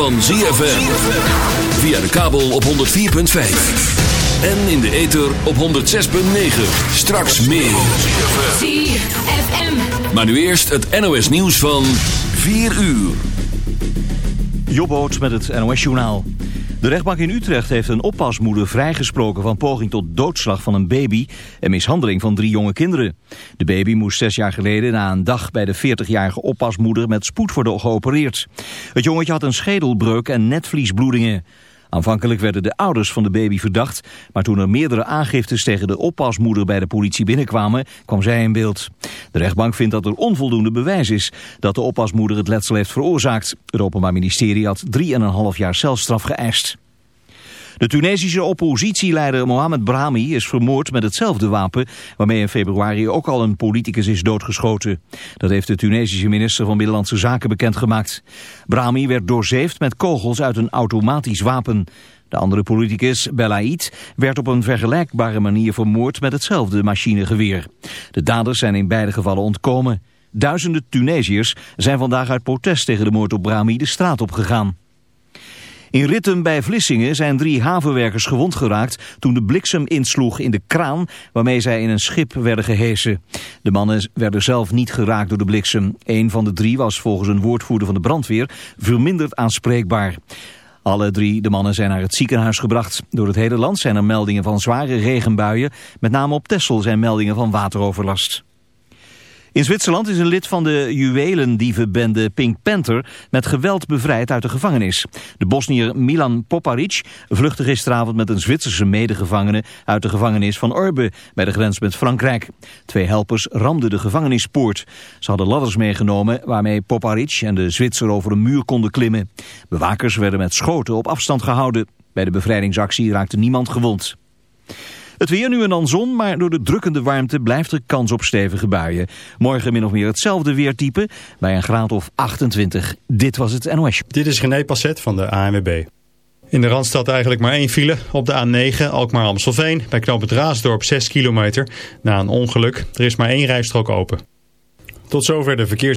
van ZFM. Via de kabel op 104.5. En in de ether op 106.9. Straks meer. ZFM. Maar nu eerst het NOS nieuws van 4 uur. Jobboot met het NOS-journaal. De rechtbank in Utrecht heeft een oppasmoeder vrijgesproken van poging tot doodslag van een baby en mishandeling van drie jonge kinderen. De baby moest zes jaar geleden na een dag bij de 40-jarige oppasmoeder met spoed worden geopereerd. Het jongetje had een schedelbreuk en netvliesbloedingen. Aanvankelijk werden de ouders van de baby verdacht, maar toen er meerdere aangiftes tegen de oppasmoeder bij de politie binnenkwamen, kwam zij in beeld. De rechtbank vindt dat er onvoldoende bewijs is dat de oppasmoeder het letsel heeft veroorzaakt. Het Openbaar Ministerie had 3,5 jaar celstraf geëist. De Tunesische oppositieleider Mohamed Brahmi is vermoord met hetzelfde wapen waarmee in februari ook al een politicus is doodgeschoten. Dat heeft de Tunesische minister van Binnenlandse Zaken bekendgemaakt. Brahmi werd doorzeefd met kogels uit een automatisch wapen. De andere politicus, Belaid, werd op een vergelijkbare manier vermoord met hetzelfde machinegeweer. De daders zijn in beide gevallen ontkomen. Duizenden Tunesiërs zijn vandaag uit protest tegen de moord op Brahmi de straat op gegaan. In Ritten bij Vlissingen zijn drie havenwerkers gewond geraakt toen de bliksem insloeg in de kraan waarmee zij in een schip werden gehesen. De mannen werden zelf niet geraakt door de bliksem. Een van de drie was volgens een woordvoerder van de brandweer verminderd aanspreekbaar. Alle drie de mannen zijn naar het ziekenhuis gebracht. Door het hele land zijn er meldingen van zware regenbuien. Met name op Texel zijn meldingen van wateroverlast. In Zwitserland is een lid van de juwelendievenbende Pink Panther met geweld bevrijd uit de gevangenis. De Bosnier Milan Poparic vluchtte gisteravond met een Zwitserse medegevangene uit de gevangenis van Orbe bij de grens met Frankrijk. Twee helpers ramden de gevangenispoort. Ze hadden ladders meegenomen waarmee Poparic en de Zwitser over een muur konden klimmen. Bewakers werden met schoten op afstand gehouden. Bij de bevrijdingsactie raakte niemand gewond. Het weer nu en dan zon, maar door de drukkende warmte blijft er kans op stevige buien. Morgen min of meer hetzelfde weertype, bij een graad of 28. Dit was het NOS. Dit is René Passet van de ANWB. In de Randstad eigenlijk maar één file op de A9 Alkmaar-Amstelveen. Bij knooppunt Raasdorp 6 kilometer na een ongeluk. Er is maar één rijstrook open. Tot zover de verkeers...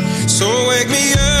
So wake me up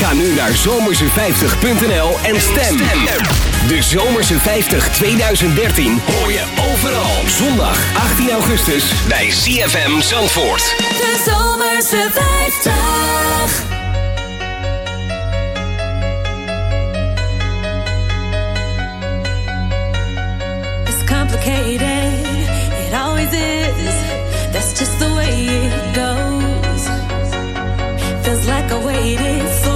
Ga nu naar zomerse50.nl en stem. De Zomerse 50 2013 hoor je overal. Zondag 18 augustus bij CFM Zandvoort. De Zomerse 50. It's complicated, it always is. That's just the way it goes. Feels like I waited for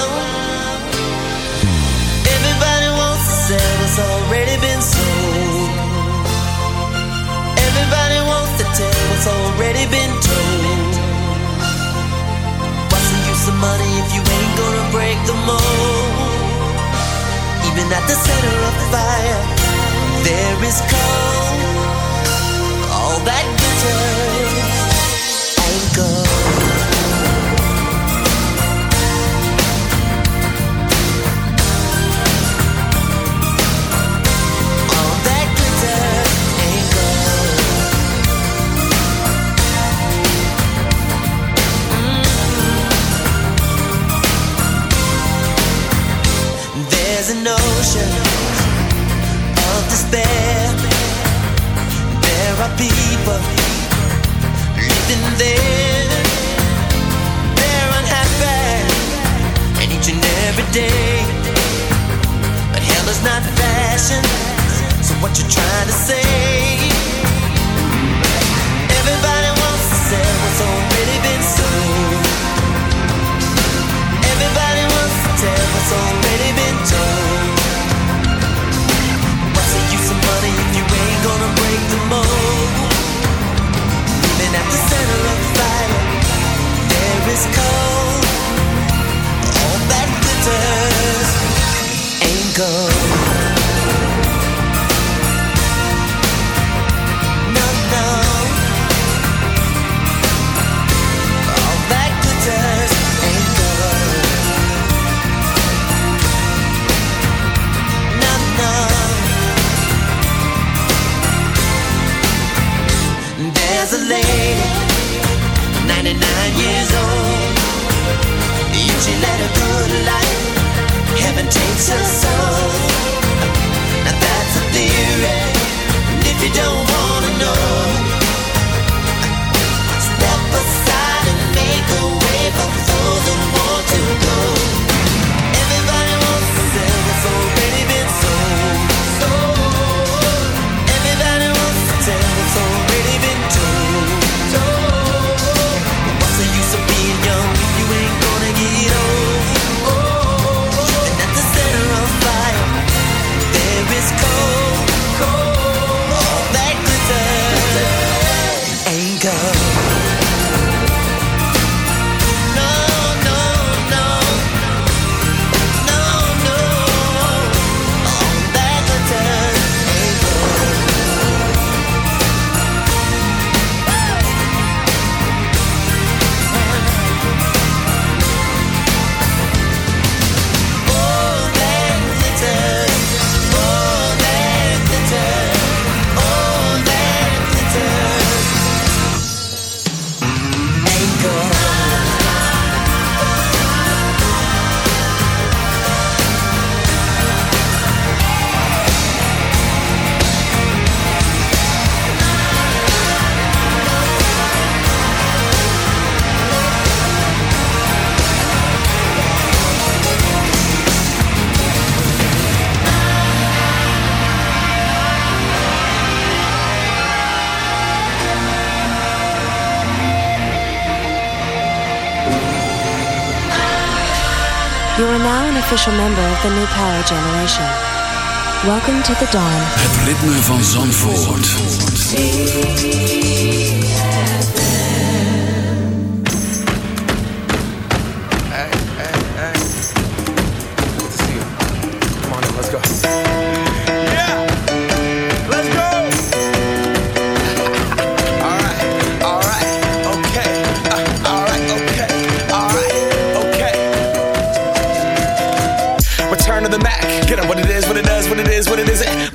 At the center of the fire, there is cold, all that glitters. Ain't gold. Official member of the new power generation. Welcome to the dawn. Het ritme van Zandvoort.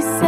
say